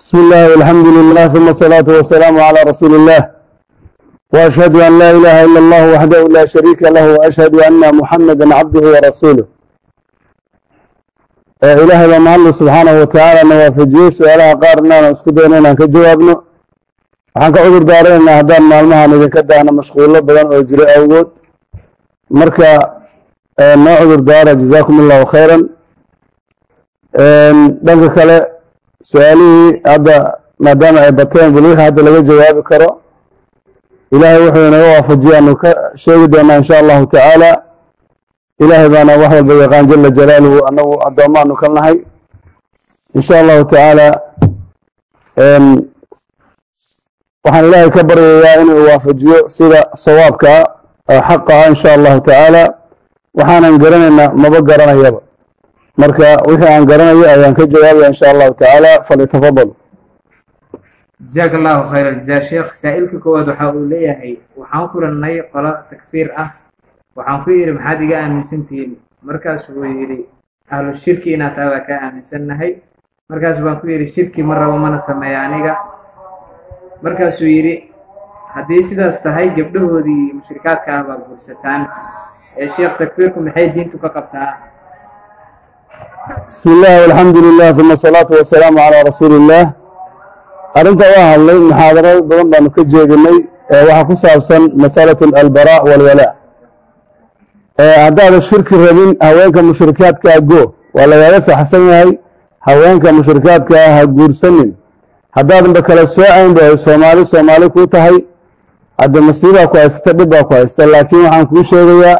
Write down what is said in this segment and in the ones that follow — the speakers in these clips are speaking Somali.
بسم الله والحمد لله ثم الصلاة والسلام على رسول الله وأشهد أن لا إله إلا الله وحده لا شريك له وأشهد أن محمدا عبده ورسوله إله إلا معلم سبحانه وتعالى نوافجيه سؤالها قارنا نسكدين أن كجوابنا وحنك عذر دارين أهدان معلمها نذكدها أنا مشغولة بدن أجري أول مركا ما عذر دارة جزاكم الله خيرا دنك كلا su'aalihii hadda maadaama ay bateen wixii hadda laga jawaabi karo ilaahay wuxuu inaga waafajiya aanu ka sheegi doonaa insha allahu tacaala. Ilaahay baana wax walba yaqaan jala jalaaluhu annagu addoommaanu ka nahay. Insha allahu tacaala waxaan ilaahay ka baryayaa inuu waafajiyo sida sawaabka oo xaqa ah insha allahu tacaala. Waxaanan garanaynaa maba garanayaba marka wixii aan garanayo ayaan ka jawaabaya insha allahu tacaala falitafadal jazaaka allahu khayra jazaa sheekh saa-ilka koowaad waxa uu leeyahay waxaan kulannay qolo takfiir ah. Waxaan ku yidhi maxaad iga aaminsantihiin markaasuu yidhi ahlu shirki inaad tahay baa kaa aaminsannahay markaas baan ku yidhi shirki ma rabo mana sameeya aniga. Markaasuu yidhi haddii sidaas tahay gabdhahoodii mushrikaadka ah baad guursataan ee sheekh takfiirku maxay diintu ka qabtaa bismi illah alxamdu lilah uma asalaatu wasalaamu calaa rasuuli illaah arrinta waa hadlay muxaadaro badan baanu ka jeedinay waxaa ku saabsan masalatu albara walwalaa haddaadan shirki rabin haweenka mushrikaadkaa go. Waa lagaaga saxsan yahay haweenka mushrikaadkaa ha guursanin. Haddaadanba kala soocaynba ay soomaali soomaali kuu tahay. Hadda masiibaa ku haysata dhib baa ku haysta laakiin waxaan kuu sheegayaa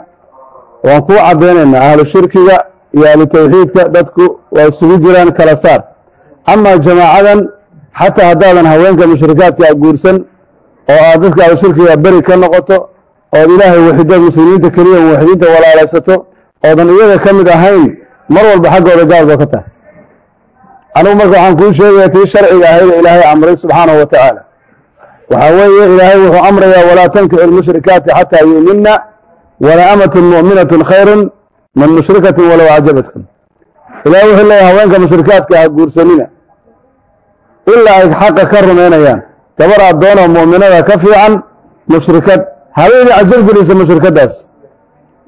waan kuu caddaynaynaa ahlu shirkiga iyo ahlu tawxiidka dadku waa isugu jiraan kala saar. Amaa jamaacadan xataa haddaadan haweenka mushrikaadkaa guursan oo aad dadka ahlu shirkiga beri ka noqoto ood ilaahay waxidood muslimiinta keliya muwaxidiinta walaalaysato oodan iyaga ka mid ahayn mar walba xaggooda gaal ba ka tahay. Anigu marka waxaan kuu sheegaya tii sharciga ahayd ilaahay amray subxaanahu wa tacaala waxaa weeye ilaahay wuxuu amrayaa walaa tankixu lmushrikaati xataa yu'minna wala amatun mu'minatun khayrun min mushrikatin walow cajabatkum ilahay wuxuu leeyahay haweenka mushrikaadka ha guursanina ilaa ay xaqa ka rumaynayaan gabar addoonoo mu'minada ka fiican mushrikad habeedii cajab gelisa mushrikadaas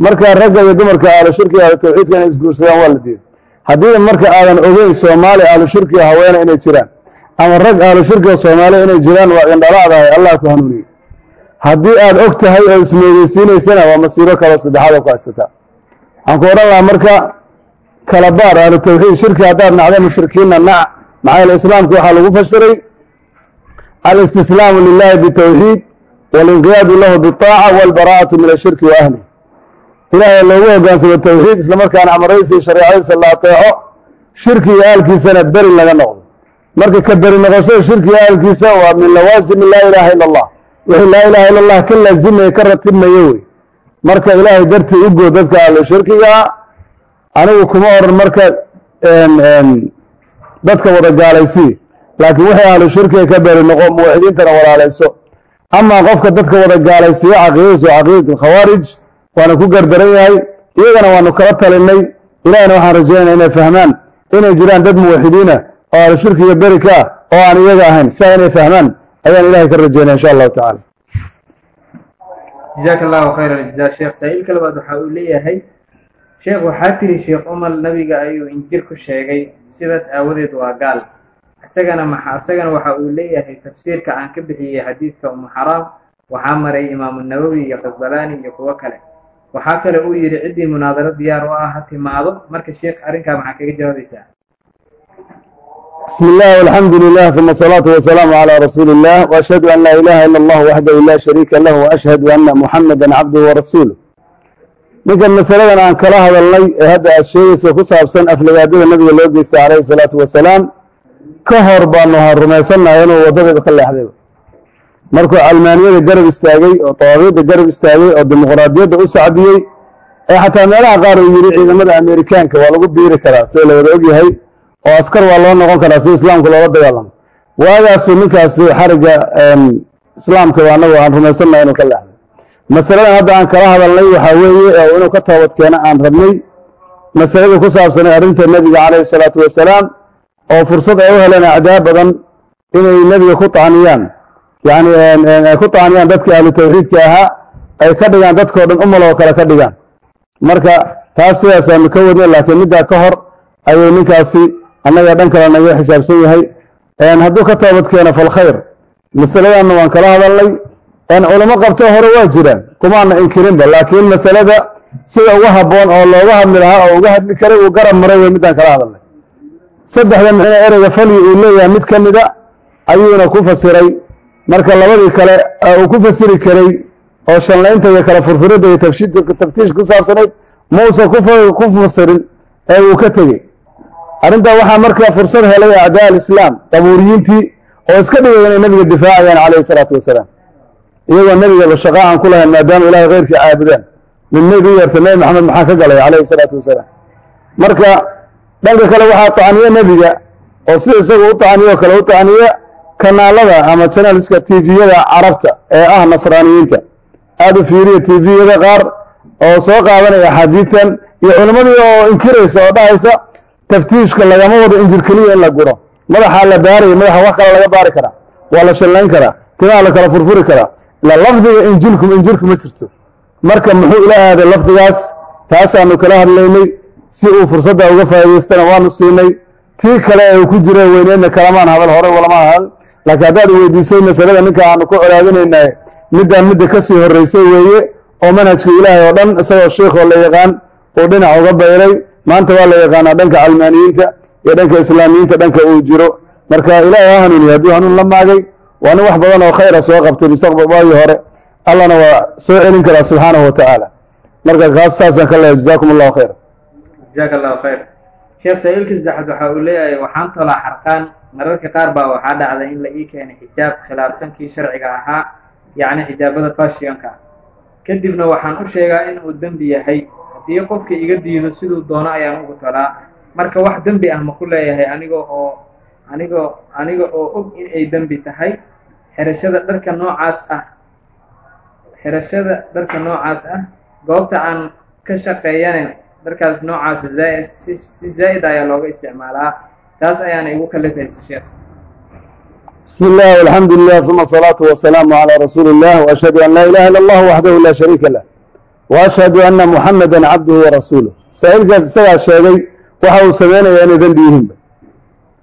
marka ragga iyo dumarka ahlu shirkiga ahlu tawxiidka inay isguursadaan waa la diiday haddii marka aadan ogeyn soomaali ahlu shirkiga haweene inay jiraan ama rag ahlu shirkiga soomaaliya inay jiraan waa indhalaadahay allah ku hanuuniye haddii aad og tahay oo ismoogeysiinaysana waa masiibo kaloo saddexaad oo ku haysataa waxaan ku odhan lahaa marka kala baar ahlu tawxiid shirki haddaad nacda mushrikiinna nac maxaa yeele islaamka waxaa lagu fashiray? Alistislaamu lilahi bitawxiid walinqiyaadu lahu biaaca walbaraa'atu min ashirki wa ahlih ilaahay loogu hogaansamo tawxiid islamarkaana amaraysi shareecadiisa la ateeco shirki iyo aalkiisana beri laga noqdo. Marka ka beri noqoshada shirki iyo aalkiisa waa min lawaasimi laa ilaaha ila allah. Wixii laa ilaha illa allah ka laazimaya ka ratibmayo wey marka ilaahay dartii goo dadka ahlu shirkigaa anigu kuma oran marka dadka wada gaalaysii laakiin wixii ahlu shirkiga ka beri noqo muwaxidiintana walaalayso. Amaa qofka dadka wada gaalaysiiyo caqiidadiisu caqiidat alkhawaarij waana ku gardaran yahay iyagana waanu kala talinay. Ilahina waxaan rajaynaya inay fahmaan inay jiraan dad muwaxidiina oo ahlu shirkiga beri ah oo aan iyaga ahayn sidaa inay fahmaan ayaan ilahay ka rajaynaya insha allahu tacala jazaaka allahu khayra jazaa sheekh saa-iilka labaad waxa uu leeyahay sheekh waxaa tiri sheekh umal nabiga ayuu injir ku sheegay sidaas aawadeed waa gaal. Isagana maxa isagana waxa uu leeyahay tafsiirka aan ka bixiyey xadiidka umu xaraam waxaa maray imaamu nawowi iyo qasdalaani iyo kuwo kale. Waxaa kale uu yidhi ciddii munaadaro diyaar u ah ha timaado. Marka sheekh arrinkaa maxaa kaga jawaabaysaa بسم الله والحمد لله ثم الصلاة والسلام على رسول الله وأشهد أن لا إله إلا الله وحده لا شريك له وأشهد أن محمدا عبده ورسوله ninkan masaladan aan kala hadalnay ee hadda aad sheegaysa ku saabsan aflagaadada nabiga loo geystay calayhi salaatu wasalaam ka hor baanu ha rumaysannaha inuu waddadaba ka leexdayba markuu calmaaniyada garab istaagay oo dawaabiyadda garab istaagay oo dimuqraadiyadda u sacdiyey ee xataa meelaha qaar uu yidhi ciidamada amerikaanka waa lagu biiri karaa sida la wada ogyahay oo askar waa loo noqon karaa si islaamka loola dagaalamo waagaasuu ninkaasi xarigga islaamka anagu aan rumaysannahay inuu ka leexday masaladan hadda aan kala hadalnay waxaa weeye oo inuu ka toobad keeno aan rabnay masaladii ku saabsanay arrinta nebiga calayhi salaatu wasalaam oo fursad ay u heleen acdaa badan inay nebiga ku taaniyaan. Yani ku taaniyaan dadkii ahlu tawxiidka ahaa ay ka dhigaan dadkao dhan umal oo kale ka dhigaan. Marka taas sidaasaanu ka wadna laakiin middaa ka hor ayuu ninkaasi annaga dhan kale naga xisaabsan yahay. Hadduu ka toobad keeno falkhayr masaladanna waan kala hadalnay culamo qabto hore waa jiraan. Kumaana inkirinba laakiin masalada sida uga habboon oo looga hadli lahaa oo uga hadli karay uu garab maray wey midaan kala hadalnay saddexda micno ereyga falyi uu leeyahay mid ka mida ayuuna ku fasiray. Marka labadii kale uu ku fasiri karay oo shanlaynta iyo kala furfuridda iyo taftiish ku saabsanayd mausan ku fasirin ee uu ka tegey arrintaa waxaa marka fursad helay acdaa alislaam qabuuriyiintii oo iska dhigaya inay nebiga difaacayaan calayhi salaatu wasalaam. Iyagoo nebigaba shaqa aan ku lahayn maadaama ilahay keyrkii caabudaan. Mid mayd u yeerta nebi maxamed maxaa ka galay calayhi salaatu wasalaam? Marka dhanka kale waxaa tacniye nebiga oo sida isagu u tacniyo kale u tacniye kanaalada ama janaliska tviyada carabta ee ah nasraaniyiinta. Aada u fiiriya tviyada qaar oo soo qaadanaya axaadiitan iyo culimmadii oo inkiraysa oo dhahaysa taftiishka lagama wado injir keliya in la guro. Madaxaa la baaraya madaxa wax kale laga baari karaa waa la shallayn karaa timaha la kala furfuri karaa ila lafdiga injilku injirku ma jirto. Marka muxuu ila aaday lafdigaas? Taasaanu kala hadlaynay. Si uu fursadda uga faa'idaystana waanu siinay. Tii kale ee uu ku jira weyneedna kalamaan hadal hore walama hadal laakiin haddaad weydiisay masalada ninka aanu ku colaadinaynaa middaa midda ka sii horraysay weeye oo manhajka ilaahay oo dhan isagoo sheikoo la yaqaan uu dhinac uga bayray maanta waa la yaqaanaa dhanka calmaaniyiinta iyo dhanka islaamiyiinta dhanka uu jiro. Marka ilaahay ha hanuuniye hadduu hanuun la maagay waa nin wax badan oo khayra soo qabtay mustaqbal waagii hore. Allana waa soo celin karaa subxaanahu wa tacaala marka kaas saasaan ka leehay jazaakum allahu khayra jazaaka allahu khayr. Sheekh saa-iilka saddexaad waxa uu leeyahay waxaan tolaa xarqaan mararka qaar baa waxaa dhacda in la ii keenay xijaab khilaafsankii sharciga ahaa yacni xijaabada fashionka. Kadibna waxaan u sheegaa in uu dembi yahay iyo qofka iga diido siduu doono ayaan ugu talaa. Marka wax dembi ah ma ku leeyahay aniga oo anigo aniga oo og in ay dembi tahay. Xirashada dharka noocaas ah xirashada dharka noocaas ah goobta aan ka shaqeeyana dharkaas noocaasa zaa si zaa'id ayaa looga isticmaalaa. Taas ayaana igu kalifaysa sheekh. بسم الله والحمد لله ثم الصلاة والسلام على رسول الله وأشهد أن لا إله إلا الله وحده لا شريك له waashhadu ana muxamadan cabduhu wa rasuuluh isagaa sheegay waxa uu samaynayaa inay dembi yihiinba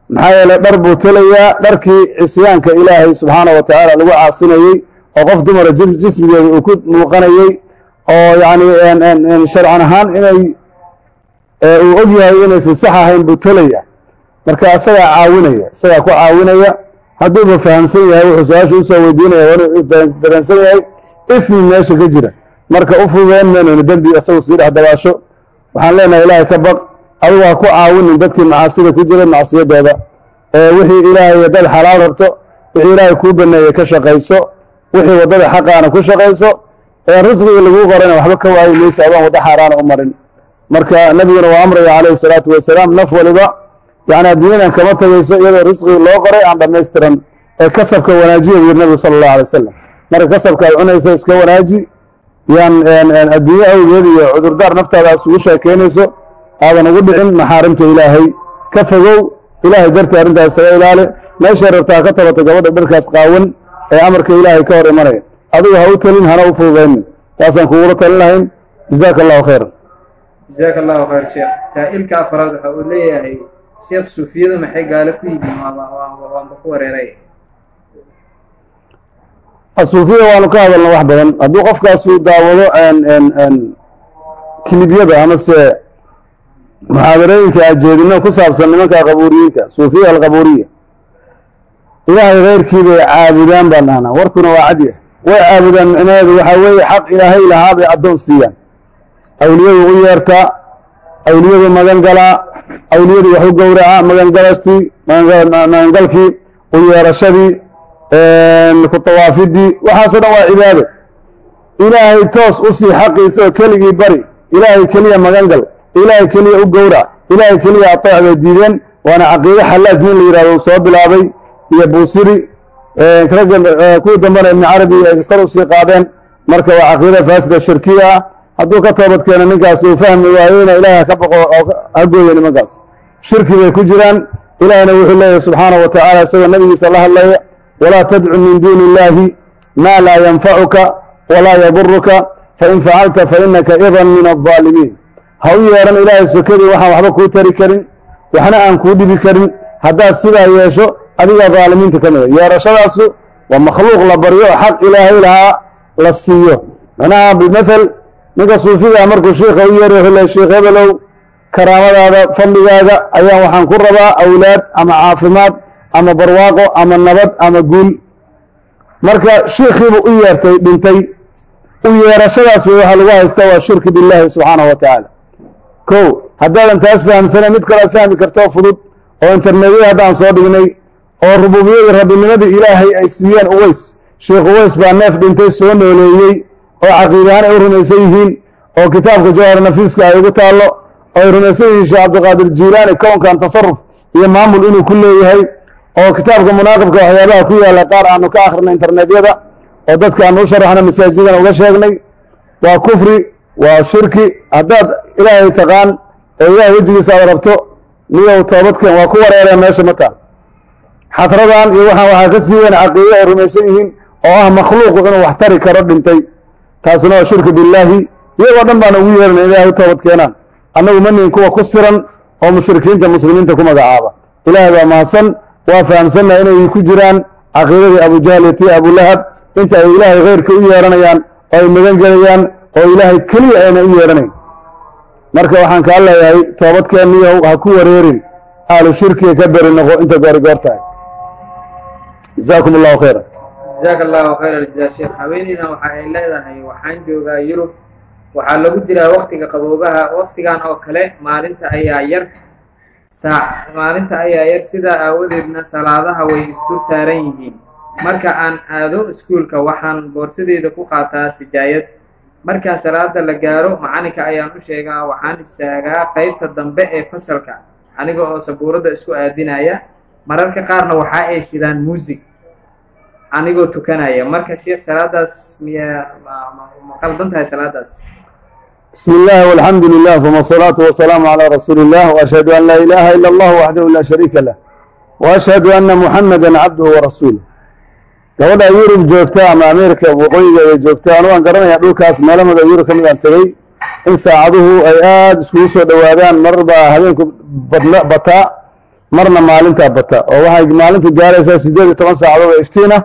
maxaa yeele dhar buu tolayaa dharkii cisyaanka ilaahay subxaana wa tacaala lagu caasinayey oo qof dumara jismigeeda uu ku muuqanayey oo yani sharcan ahaan inay uu og yahay inaysan sax ahayn buu tolaya marka isagaa caawinaya isagaa ku caawinaya hadduuba fahamsan yahay wuxuu su'aasha u soo weydiinaya waa dareensan yahay ifmi meesha ka jira marka u fududeen maynaynu dembi isagu sii dhex dabaasho waxaan leenahay ilaahay ka baq adigu ha ku caawinin dadkii macaasida ku jiray macsiyadooda. Ee wixii ilaahay dad xalaal rabto wixii ilaahay kuu baneeyey ka shaqayso wixii waddada xaqaana ku shaqayso ee risqigii laguu qorayna waxba ka waayi maysa adaan waddo xaaraana u marin. Marka nebiguna waa amraya calayhi salaatu wasalaam naf waliba yani adduunyadan kama tegayso iyadoo risqigii loo qoray aan dhammaystiran ee kasabka wanaajiya buu yiri nebigu sala allahu alay wasalam marka kasabka aad cunayso iska wanaaji yaan adduunye awgeed iyo cudurdaar naftaada isugu sheekeynayso aadan ugu dhicin maxaarimta ilaahay ka fogow ilaahay dartii arrintaas isaga ilaali meeshay rabtaa ka tabato gabadha dharkaas qaawan ee amarka ilaahay ka hor imanaya adigu ha u telin hana u fududaynin saasaan kugula talin lahayn jazaaka allahu khayran jazaaka allahu khayr sheekh saa-ilka afraad waxa uu leeyahay sheekh suufiyadu maxay gaalo ku yihiin waanba ku wareeray suufiyada waanu ka hadalna wax badan. Hadduu qofkaasu daawado kilibyada amase muxaadarooyinka ajeedino ku saabsan nimanka qabuuriyiinta suufiya alqabuuriya ilaahay keyrkii bay caabudaan baan dhahnaa. Warkuna waa cadyah way caabudaan micnaheedu waxaa weeye xaq ilaahay lahaa bay addoon siiyaan. Awliyadu u yeertaa awliyadu magan galaa awliyadu wax u gowraca magangalashtii magangalkii u yeerashadii ku tawaafidii waxaasoo dhan waa cibaado. Ilaahay toos u sii xaqiisa oo keligii bari. Ilaahay keliya magangal. Ilaahay keliya u gowrac. Ilaahay keliya ateec bay diideen. Waana caqiide xallaaj nin la yidhahdo uu soo bilaabay iyo buusiri. Ragga kuwii dambena ibni carabi ay kor u sii qaadeen. Marka waa caqiida faasida shirkiya ah hadduu ka toobad keeno ninkaas uu fahmi waayeyna ilaahay ka baqo oo ha gooyo nimankaas shirki bay ku jiraan. Ilaahina wuxuu leeyahy subxaanaه wa tacaala isagoo nabigiisa la hadlaya walaa tadcu min duuni illaahi maa laa yanfacuka walaa yaduruka fain facalta fainaka idan min aaalimiin ha u yeedhan ilaahay sokadii waxaan waxba kuu tari karin waxna aan kuu dhibi karin. Haddaad sidaa yeesho adigaa daalimiinta ka mida. Yeerashadaasu waa makhluuq la baryo xaq ilaahay lahaa la siiyo. Macnaha bimaal ninka suufigaa markuu shiikha u yeeray hole sheikh hebelow karaamadaada fadligaada ayaan waxaan ku rabaa awlaad ama caafimaad ama barwaaqo ama nabad ama guul. Marka shiikhiibuu u yeertay dhintay u yeerashadaas wey waxaa lagu haystaa waa shirki billaahi subxaanahu wa tacaala kow haddaadan taas fahamsana mid kalead fahmi kartoo fudud oo internetyada haddaan soo dhignay oo rububiyadii rabbinimadii ilaahay ay siiyeen uweys sheikh uweys baa neef dhintay soo nooleeyey oo caqiidahaan ay u rumaysan yihiin oo kitaabka jawhar nafiiska ay ugu taallo oo ay rumaysan yihiin sheekh cabdiqaadir jiilaani kownkan tasaruf iyo maamul inuu ku leeyahay oo kitaabka munaaqibka waxyaabaha ku yaalla qaar aanu ka akhrina internetyada oo dadka aanu u sharaxna masaajidana uga sheegnay waa kufri waa shirki. Haddaad ilaahay taqaan oo ilahay wejigiisa aad rabto niyow toobadkeen waa ku wareereen meesha ma taal xadradan iyo waxaan waxaa ka sii weyn caqiide ay rumaysan yihiin oo ah makhluuqu inuu wax tari karo dhintay. Taasuna waa shirku billaahi. Iyagoo dhan baana ugu yeerana ilahay u toobad keenaan. Annagu ma nihin kuwa ku siran oo mushrikiinta muslimiinta ku magacaaba. Ilaahay baa mahadsan waa fahamsannaha inay ku jiraan caqiidadii abujahl iyo tii abulahab inta ay ilaahay khayrka u yeeranayaan oo ay magan gelayaan oo ilaahay keliya ayna u yeeranayn. Marka waxaan kaa leeyahay toobadkeeniyow ha ku wareerin ahlu shirkiga ka beri noqo inta goori goor tahay jazaakum allahu khayra jazaaka allahu khayr aljazaa sheekh haweeneydan waxa ay leedahay waxaan joogaa yurub. Waxaa lagu jiraa waktiga qaboobaha waktigan oo kale maalinta ayaa yar saac maalinta ayaa yar sidaa aawadeedna salaadaha way isdul saaran yihiin. Marka aan aado iskuulka waxaan boorsadeeda ku qaataa sijaayad. Markaa salaada la gaaro macalinka ayaan u sheegaa waxaan istaagaa qeybta dambe ee fasalka aniga oo sabuuradda isku aadinaya. Mararka qaarna waxa ay shidaan muusig anigoo tukanaya. Marka sheekh salaadaas miyaa ma qaldan tahay salaadaas bismi illaahi walxamdu lilah uma asalaatu wasalaamu calaa rasuuli illah waashhadu an laa ilaaha ila allah waxdahu laa shariika lah waashhadu anna muxameda cabduhu warasuuluh gabadha yurub joogta ama ameerika waqooyigeeda joogta anu garanaya dhulkaas meelamada yurub ka mid aan tegey in saacaduhu ay aada iskugu soo dhowaadaan mar baa habeenku bataa marna maalintaa bata. Oo waxay maalintu gaaraysaa siddeed iyo toban saacadood oo iftiin ah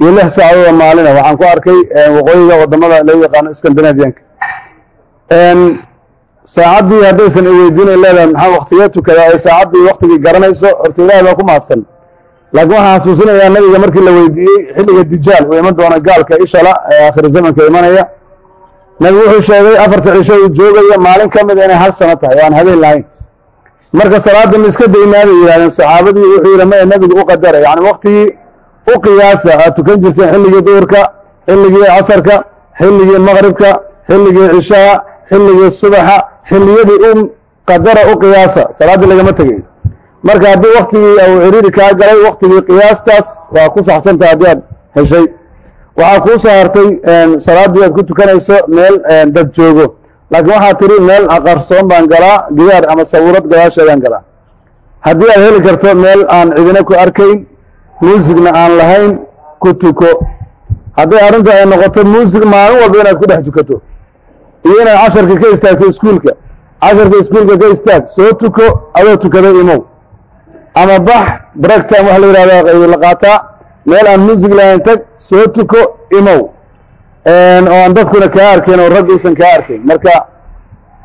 iyo lix saacadood oo maalina waxaan ku arkay waqooyiga waddamada loo yaqaano scandinavianka saacaddii haddaysan iweydiinayn leedahay maxaa waktigee tukadaa ay saacaddii waktigii garanayso horta ilaahay baa ku mahadsan. Laakiin waxaan xasuusinayaa nabiga markii la weydiiyey xilliga dijaal uu iman doona gaalka ishala ee aakhir zamanka imanaya. Nabigu wuxuu sheegay afarta cisho uu joogayo maalin ka mida inay hal sano tahay aan habeen lahayn. Marka salaadda ma iska yidhahdeen saxaabadii wuxuu yidhi maya nebigu u qadara yacni waktigii u qiyaasa aad tukan jirteen xilligii duhurka xilligii casarka xilligii maqribka xilligii cishaha xilligii subaxa xilliyadii u qadara u qiyaasa salaaddii lagama tegay marka haddii waktigii uu ciriiri kaa galay waktigii qiyaastaas waa ku saxsantaha haddii aad heshay. Waxaa kuu soo hartay salaaddii aad ku tukanayso meel dad joogo. Laakiin waxaa tiri meel aqarsoon baan galaa gidaar ama sawirad gadaasheedaan galaa. Haddii aad heli karto meel aan cidina ku arkayn muusigna aan lahayn ku tuko. Hadday arrinta ay noqoto muusig maalin walba inaad ku dhex tukato iyo inaad casharka ka istaagto iskuulka. Casharka iskuulka ka istaag soo tuko adoo tukaday imow. Ama bax break time waxa la yidhahda la qaataa meel aan muusig lahayn tag soo tuko imow. Oo aan dadkuna kaa arkayn oo raggiisan kaa arkayn marka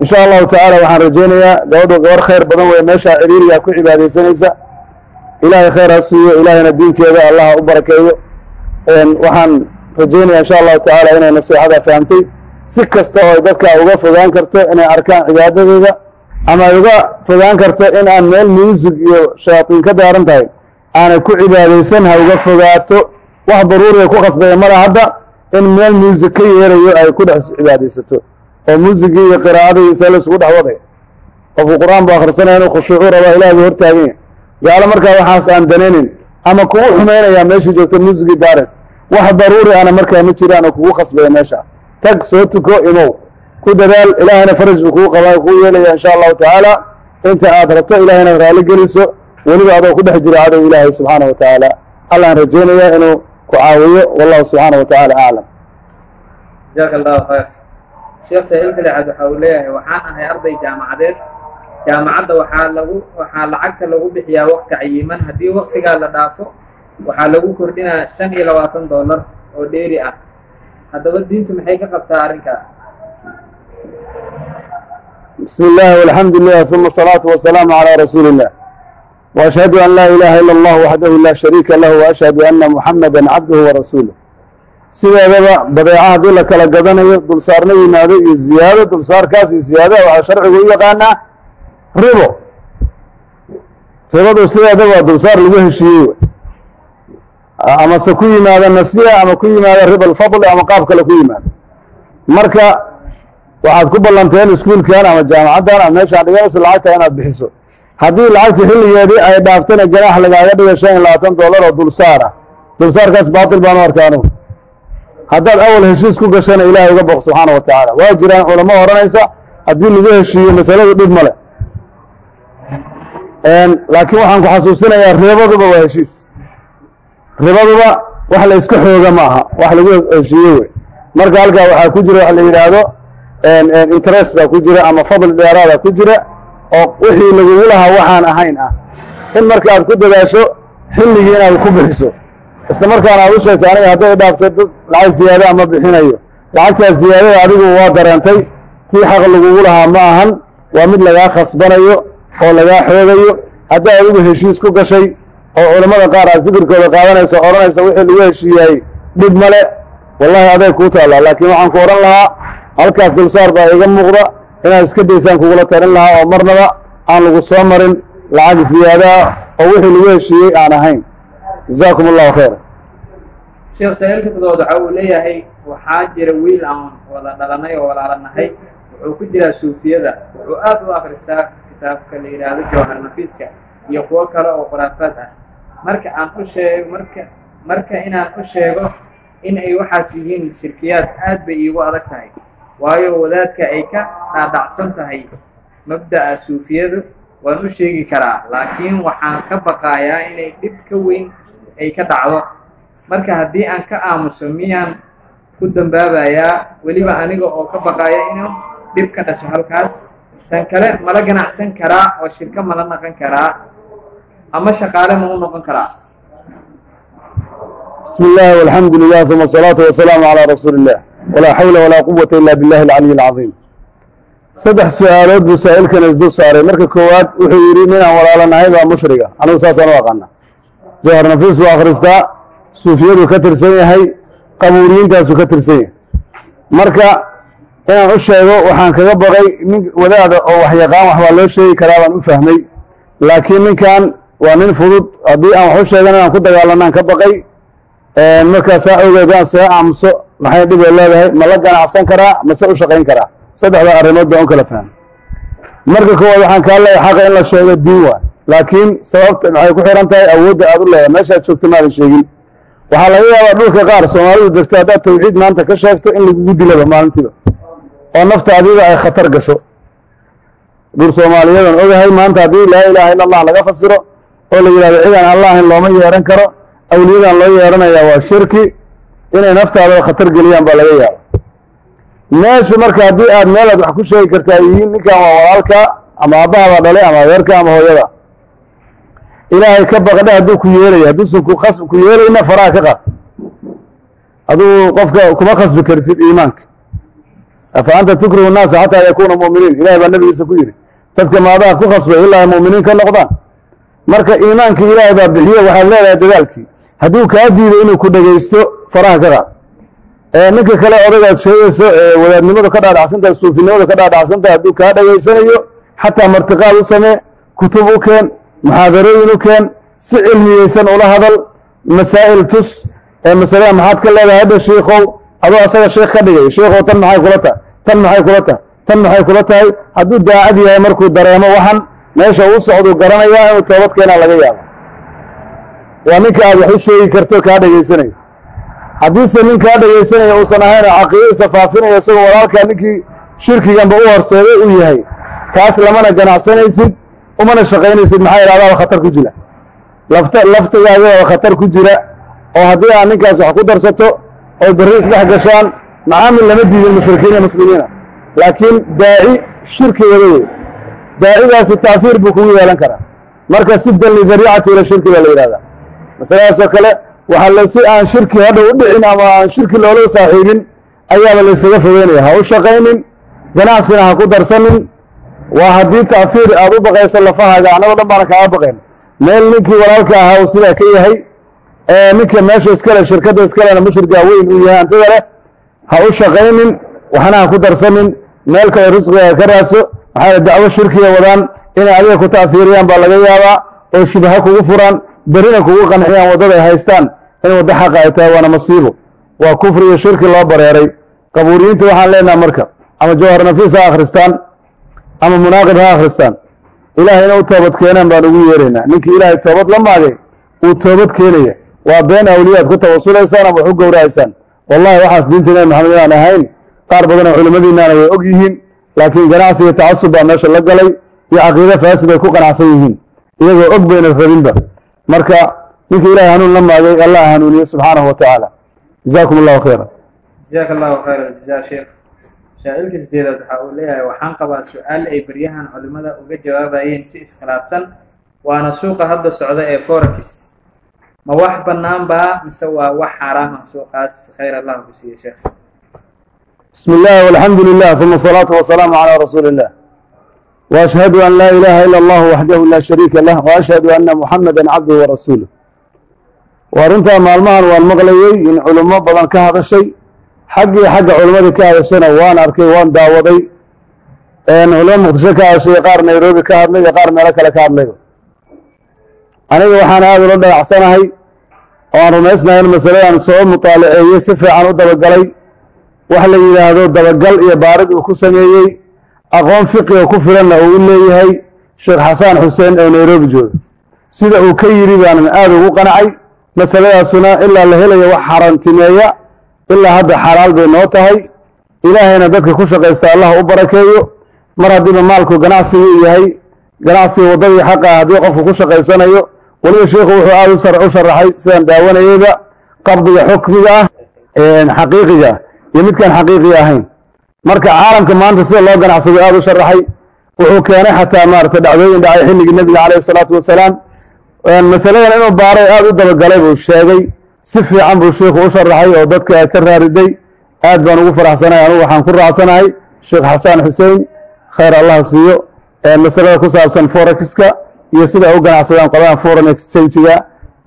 insha allahu tacaala waxaan rajaynayaa gabadhu gabar khayr badan wey meeshaa ciriirigaa ku cibaadaysanaysa. Ilaahay khayr ha siiyo ilaahayna diinkeeda allah u barakeeyo. Waxaan rajaynaya insha allahu tacaala inay nasiixada fahamtay si kasta oo dadka uga fogaan karto inay arkaan cibaadadeeda ama ay uga fogaan karto in aan meel muusig iyo shayaatiin ka daaran tahay aanay ku cibaadaysan ha uga fogaato. Wax daruuriga ku khasbaya mala hadda in meel muusig ka yeerayo ay ku dhex cibaadaysato oo muusigii iyo qiraa'adii se la isugu dhex waday qofku qur'aan bu akhrisanaya inuu khushuucu raba ilahi buu hortaaganya gaalo markaa waxaas aan danaynin ama kugu xumaynayaa meeshii joogto muusigii daares wax daruuri ana markaa ma jiraan oo kugu khasbaya meesha tag soo tuko imow. Ku dadaal ilaahayna faraj uu kugu qaba kugu yeelaya insha allahu tacaala. Inta aad rabto ilaahayna raali geliso weliba adoo ku dhex jira cadow ilaahay subxaana wa tacaala. Allaan rajaynayaa inuu ku caawiyo wallahu subxaana wa tacaala aclam jazaaka allahu khayr. Sheekh saa-iilka lixaad waxa uu leeyahay waxaan ahay arday jaamacadeed. Jaamacadda waxaa lagu waxaa lacagta lagu bixiyaa waqti cayiman. Haddii waqtigaa la dhaafo waxaa lagu kordhinaa shan iyo labaatan dollar oo dheeri ah haddaba diintu maxay ka qabtaa arrinkaas bismi illaahi walxamdu lilah uma asalaatu wasalaamu calaa rasuuli illah waashhadu an laa ilaaha ila allah waxdahu laa shariika lahu waashhadu anna muxamada cabduhu warasuuluh sideedaba badeeca haddii la kala gadanayo dulsaarna yimaado iyo ziyaado dulsaarkaas iyo ziyaadaha waxaa sharcigu u yaqaanaa ribo. Ribadu sideedaba waa dulsaar lagu heshiiyey amase ku yimaado nasiya ama ku yimaado riba alfadli ama qaab kale ku yimaado marka waxaad ku ballanteen iskuulkan ama jaamacaddan ama meeshaan dhiganayso lacagta inaad bixiso. Haddii lacagta xilligeedii ay dhaaftana ganaax lagaaga dhiga shan iyo labaatan dollar oo dulsaar ah. Dulsaarkaas baatil baan u arkaanu haddaad awal heshiis ku gashana ilaahay uga boq subxaana wa tacaala waa jiraan culamo odhanaysa haddii lagu heshiiyo masaladu dhib male laakiin waxaan ku xasuusinayaa ribaduba waa heshiis ribaduba wax la iska xooga maaha wax lagu heshiiye wey. Marka halkaa waxaa ku jira wax la yidhaahdo interest baa ku jira ama fadli dheeraada ku jira oo wixii lagugu lahaa waxaan ahayn ah. In marka aad ku dadaasho xilligii inaad ku bixiso. Isla markaana aad u sheegtay aniga hadday dhaafto dad lacag ziyaada ama bixinayo. Lacagtaas ziyaadada adigu waa dareentay tii xaq lagugu lahaa ma ahan. Waa mid lagaa khasbanayo oo lagaa xoogayo. Hadday adigu heshiis ku gashay oo culammada qaar aad fikirkooda qaadanaysa odhanaysa wixii lagu heshiiyay dhib male wallahi aday kuu taallaa laakiin waxaan ku odhan lahaa halkaas dulsaar baa iga muuqda inaad iska daysaan kugula tarin lahaa oo marnaba aan lagu soo marin lacag ziyaadaa oo wixii lagu heshiiyey aan ahayn. Jazaakum allahu khayra sheekh saa-iilka todobaad waxa uu leeyahay waxaa jira wiil aan wada dhalanay oo walaalanahay wuxuu ku jiraa suufiyada. Wuxuu aad u akhristaa kitaabka la yidhaahdo jawhar nafiiska iyo kuwo kale oo khuraafaad ah marka aan u sheego marka marka inaan u sheego in ay waxaas yihiin shirkiyaad aad bay iigu adag tahay. Waayo wadaadka ay ka dhaadhacsan tahay mabda'a suufiyadu waan u sheegi karaa laakiin waxaan ka baqaayaa inay dhib ka weyn ay ka dhacdo. Marka haddii aan ka aamuso miyaan ku dambaabayaa weliba aniga oo ka baqaaya inuu dhib ka dhasho halkaas. Tan kale mala ganacsan karaa oo shirko mala naqon karaa ama shaqaale ma u noqon karaa. Bismi illahi walxamdu lilah uma asalaatu wasalaamu calaa rasuuli walaa xawla walaa quwata ila billahi alcaliy alcadiim saddex su'aalood buu saa'ilkan isdul saaray. Marka koowaad wuxuu yidhi ninaan walaalanahay baa mushriga. Anugu saasaan u aqaana. Jawhar nafiis buu akhristaa suufiyaduu ka tirsan yahay. Qabuuriyiintaasuu ka tirsan yahay. Marka inaan u sheego waxaan kaga baqay nin wadaada oo wax yaqaan wax baa loo sheegi karaa baan u fahmay. Laakiin ninkan waa nin fudud. Haddii aan wax u sheegan inaan ku dagaalanaan ka baqay. Markaa saa ogeed aan see aamuso maxay dhibay leedahay? Ma la ganacsan karaa? Mase u shaqayn karaa? Saddexda arrimood baan u kala fahmay. Marka koowaad waxaan kaa leeyahay xaqa in la sheego diin waa laakiin sababta maxay ku xihan tahay? Awoodda aad u leedahay. Meeshaad joogto maadan sheegin. Waxaa laga yaabaa dhulka qaar soomaalidu degto haddaad tawxiid maanta ka sheegto in lagugu dilaba maalintiiba. Oo nafta adiga ay khatar gasho. Dhul soomaaliyadan ogahay maanta haddii laa ilaaha illa allah laga fasiro oo la yidhahdo cidaan allahin looma yeehan karo awliyadan loo yeehanayaa waa shirki inay naftaada khatar geliyaan baa laga yaaba meeshu marka haddii aad meel aad wax ku sheegi karta ay yihiin ninkan waa walaalka ama aabbahabaa dhalay ama adeerka ama hooyada. Ilaahay ka baqdhe hadduu ku yeelaya hadduusan ku ku yeelayna faraha ka qaad. Aduu qofka kuma khasbi kartid iimaanka. Afa anta tukrihu nnaasa xataa yakuuna mu'miniin? Ilahay baa nabigiisa ku yidhi dadka maadaha ku khasbay ilaa ay mu'miniin ka noqdaan marka iimaanka ilaahay baa bixiye waxaad leedahay dadaalkii. Hadduu kaa diido inuu ku dhegaysto faraha ka qaad ninka kale odagaad sheegayso wadaadnimadu ka dhaadhacsantahay suufinimadu ka dhaadhacsantahay hadduu kaa dhegaysanayo xataa martiqaad u samee kutub u keen muxaadarooyin u keen si cilmiyeysan ula hadal masaa'il tus masalada maxaad ka leedahay hadda shiikow adoo asaga sheekh ka dhigay shiikow tan maxay kula tahay tan maxay kula tahay tan maxay kula tahay? Hadduu daacad yahay markuu dareemo waxan meesha uu socduu garanayaa inuu toobad keenaa laga yaabo. Waa ninka aad wax u sheegi karto kaa dhegaysanayo haddiise nin kaa dhegaysanaya uusan ahayn oo caqiidadiisa faafinaya isagoo walaalkaa ninkii shirkiganba u horseeday uu yahay. Kaas lamana ganacsanaysid umana shaqaynaysid maxaa yidhahdaa khatar ku jira. Lafta laftigaaga oo khatar ku jira. Oo haddii aad ninkaas wax ku darsato oo berri isdhex gashaan macaamil lama diidin mushrikiin iyo muslimiina. Laakiin daaci shirki wada wey daacigaasu taahiir buu kugu yeelan karaa. Marka siddan lidariicati ila shirki baa la yidhahdaa masaladaasoo kale waxaa la si aan shirki hadha u dhicin ama aan shirki loola saaxiibin ayaaba laysaga fogeynaya. Ha u shaqaynin ganacsina ha ku darsanin. Waa haddii taahiir aad u baqayso lafahaaga annagoo dhan baana kaaga baqayn meel ninkii walaalka ahaa uu sidaa ka yahay ninka meesha iskale shirkadda iskalena mushrika weyn uu yahay antida leh ha u shaqaynin waxna ha ku darsanin. Meel kale risqiga ka raadso maxaa dacwo shirkiga wadaan inay adiga ku ta'hiiriyaan baa laga yaabaa oo shubha kugu furaan berrina kugu qanciyaan waddada ay haystaan in waddo xaqa ay tahay waana masiibo. Waa kufri iyo shirki loo bareeray. Qabuuriyiinta waxaan leenaha marka ama jawhar nafiis ha akhristaan ama munaaqib ha akhristaan. Ilaahayna u toobad keenaan baan ugu yeeraynaa ninkii ilaahay toobad la maagay uu toobad keenaya. Waa been awliyaad ku tawasulaysaan ama wax u gowracaysaan wallahi waxaas diinta nabi maxamed inaan ahayn qaar badanoo culimmadiinaana way og yihiin laakiin ganacsiga tacasub baa meesha la galay iyo caqiide faasid ay ku qanacsan yihiin. Iyagoo og bayna rabinba marka ninkii ilahay hanuun la maagay allah hanuuniye subxaanahu wa tacaala jazaakum allahu khayra jazaaka allahu khayra jazaa sheekh shaa'ilka sideedaad waxa uu leeyahay waxaan qabaa su'aal ay beryahan culimmada uga jawaabayeen si iskhilaafsan waana suuqa hadda socda ee forex. Ma wax bannaan baa mise waa wax xaaraam ah suuqaas? Khayr allah ku siiye sheekh بسم الله والحمد لله ثم الصلاة والسلام على رسول الله وأشهد أن لا إله إلا الله وحده لا شريك له وأشهد أن محمدا عبده ورسوله وأرنتا maalmahan waan maqlayey in culimo badan ka hadashay xaggii xagga culimadii ka hadashana waan arkay waan daawaday. Culimo muqdisho ka hadashay qaar nairobi ka hadlay iyo qaar meelo kale ka hadlay. Aniga waxaan aada ula dhagacsanahay oo aan rumaysnahay in masaladan soo mutaalaceeyey si fiican u dabagalay wax la yidhaahdo dabagal iyo baarid uu ku sameeyey aqoon fiqiga ku filanna uu u leeyahay sheekh xasaan xuseen ee nairobi jooga. Sida uu ka yidhi baanan aada ugu qanacay masaladaasuna ilaa la helaya wax xarantimeeya ilaa hadda xalaal bay noo tahay. Ilaahayna dadka ku shaqaysta allah u barakeeyo. Mar haddiiba maalku ganacsigii yahay ganacsiga waddadii xaqa ah haddii qofku ku shaqaysanayo weliba sheikhu wuxuu aada u sharaxay sidaan daawanayeyba qabdiga xukmiga ah xaqiiqiga iyo midkaan xaqiiqi ahayn. Marka caalamka maanta sida loo ganacsado aada u sharaxay wuxuu keenay xataa maarata dhacdooyin dhacay xilligii nebiga calayhi salaatu wasalaam masaladan inuu baaray aada u dabagalay buu sheegay. Si fiican buu sheikhu u sharaxay oo dadka ka raariday. Aad baan ugu faraxsanahay anugu waxaan ku raacsanahay. Sheekh xasaan xuseen khayr allah siiyo. Masalada ku saabsan forexka iyo sida u ganacsadaan qoladan foreign exchange-ga.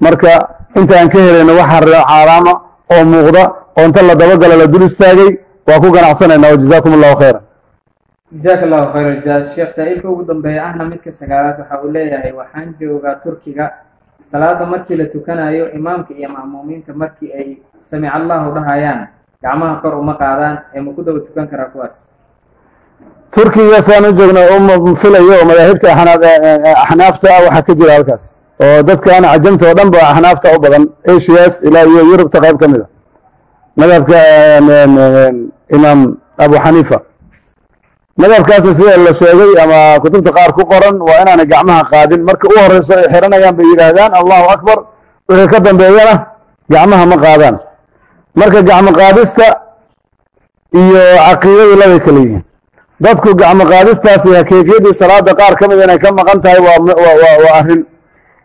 Marka intaan ka helayno waxa xaaraama oo muuqda oo inta la dabagalo la dul istaagay waa ku ganacsanaynaa wajazaakum allahu khayra jazaaka allahu khayra jazaa sheekh saa-iilka ugu dambeeya ahna midka sagaalaad waxa uu leeyahay waxaan joogaa turkiga. Salaada markii la tukanayo imaamka iyo ma'muumiinta markii ay samic allahu dhahayaan gacmaha kor uma qaadaan ee ma ku daba tukan karaa kuwaas? Turkiga saan u joogna uma filayo oo madaahibta axnaafta ah waxaa ka jira halkaas. Oo dadkan cajamta oo dhan ba axnaafta u badan asias ilaa iyo yurubta qayb ka mid a madhabka imaam abu xaniifa madhabkaasna sida la sheegay ama kutubta qaar ku qoran waa inaanay gacmaha qaadin. Marka u horeyso ay xiranayaan bay yidhaahdaan allahu akbar. Wixii ka dambeeyana gacmaha ma qaadaan. Marka gacmo qaadista iyo caqiidadu labay kala yihiin dadku gacmo qaadistaas iyo kayfiyadii salaada qaar ka mida inay ka maqan tahay waa arrin.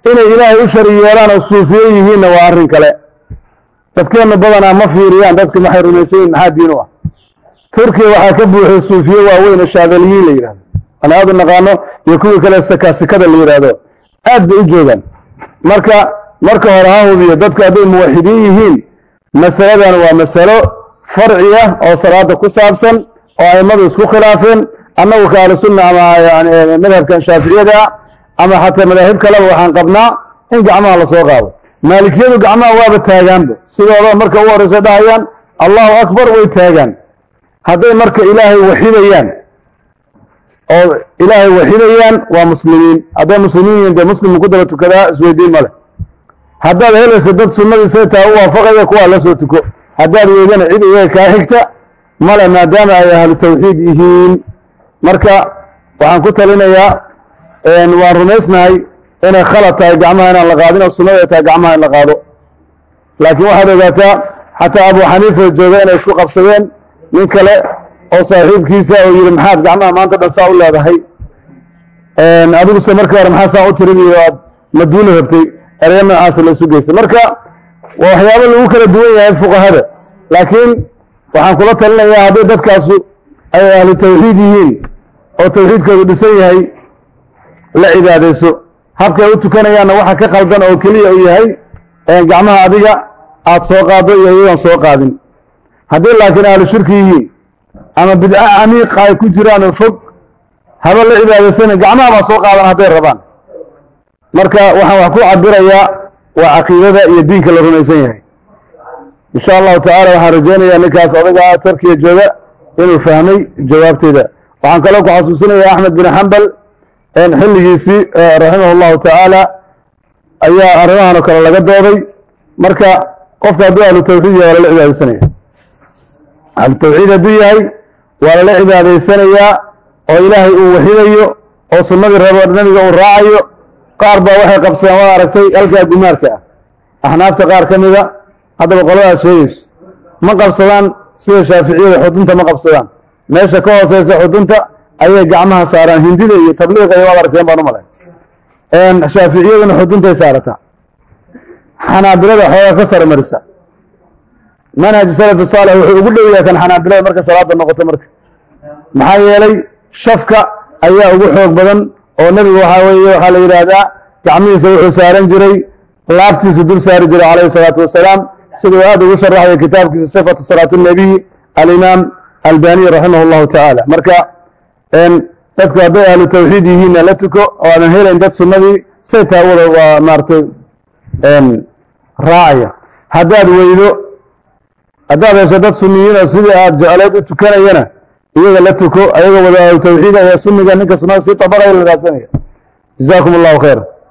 Inay ilaahay u shari yeelaan oo suufiye yihiinna waa arrin kale dadkeennu badanaa ma fiiriyaan dadka maxay rumaysan yihiin maxaa diin u ah? Turkiya waxaa ka buuxay suufiye oo shaadaliyiin la yidhahdo aan aada u naqaano iyo kuwii kale sakaasikada la yidhaahdo. Aad bay u joogaan. Marka marka hore ha hubiyo dadku hadday muwaxidiin yihiin. Masaladan waa masalo farci ah oo salaada ku saabsan oo aimadu isku khilaafeen. Annagu ka ahlu sunna ama madhabkan shaaficiyada ama xataa madaahib kaleba waxaan qabnaa in gacmaha la soo qaado maalikiyadu gacmaha waaba taagaanba sidooda marka u horeysa dhahayaan allahu akbar way taagaan. Hadday marka ilaahay waxidayaan oo ilaahay waxidayaan waa muslimiin. Hadday muslimiin yihiin dee muslimku ku daba tukadaa isweydiin male haddaad helayso dad sunnadiisa taa u waafaqaya kuwaa la soo tuko. Haddaad weydana cid iyaga kaa xigta male maadaama ay ahlu tawxiid yihiin. Marka waxaan ku talinayaa waan rumaysnahay inay khalad tahay gacmaha inaan la qaadin oo sunnada ay tahay gacmaha in la qaado. Laakiin waxaad ogaataa xataa abu xaniifa jooga inay isku qabsadeen nin kale oo saaxiibkiisa oo yidhi maxaad gacmaha maanta dhan saa u leedahay. Adiguse markii hore maxaa saa u tirin iyo aad maduuli rabtay? Ereya noocaasa la isu geystay. Marka waa waxyaabo lagu kala duwan yahay fuqahada. Laakiin waxaan kula talinayaa hadday dadkaasu ay ahlu tawxiid yihiin oo tawxiidkoodu dhisan yahay la cibaadayso habkay u tukanayaanna waxa ka khaldan oo keliya uu yahay gacmaha adiga aad soo qaado iyo iyadoon soo qaadin. Hadday laakiin ahlu shirki yihiin ama bidco camiiqa ay ku jiraan oo fog haba la cibaadaysana gacmaha baa soo qaadan hadday rabaan. Marka waxaan wax ku cabirayaa waa caqiidada iyo diinka la rumaysan yahay. Insha allahu tacaala waxaan rajaynayaa ninkaas odagaa turkiya jooga inuu fahmay jawaabteeda. Waxaan kaloo ku xasuusinayaa axmed bin xambal xilligiisii raximah allahu tacaala ayaa arrimahan oo kale laga dooday marka qofka hadduu ahlu tawxiid yahay waa lala cibaadaysanaya. Ahlu tawxiid hadduu yahay waa lala cibaadaysanayaa oo ilaahay uu waxidayo oo sunnadii rabo nabiga uu raacayo. Qaar baa waxay qabsadaan waad aragtay halkaa gumaarka ah. Axnaafta qaar ka mida haddaba qoladaas sheegayso. Ma qabsadaan sida shaaficiyada xudunta ma qabsadaan. Meesha ka hooseysa xudunta ayay gacmaha saaraan hindida iyo tabliiqa iyo waad aragteen baan u malay. Shaaficiyaduna xuduntay saarataa xanaabilada xoogaa ka sare marisa manhaj salafi saalix wuxuu ugu dhow yahay kan xanaabilada marka salaada noqoto marka. Maxaa yeelay shafka ayaa ugu xoog badan oo nebigu waxaa weeye waxaa la yidhaahdaa gacmihiisa wuxuu saaran jiray laabtiisu dul saari jiray calayhi salaatu wasalaam. Siduu aad ugu sharaxayo kitaabkiisa sifatu salaatu nabiy alimaam albaniy raximah allahu tacaala marka dadku hadday ahlu tawxiid yihiinna la tuko oo aadan helayn dad sunnadii say taawada waa maaratay raacaya haddaad weydo haddaad hesho dad sunniyiin oo sidii aad jecleed u tukanayana iyaga la tuko ayaga wada ahlu tawxiid ayaa sunniga ninka sunnada sii tabaraya la raadsanaya. Jazaakum allahu khayra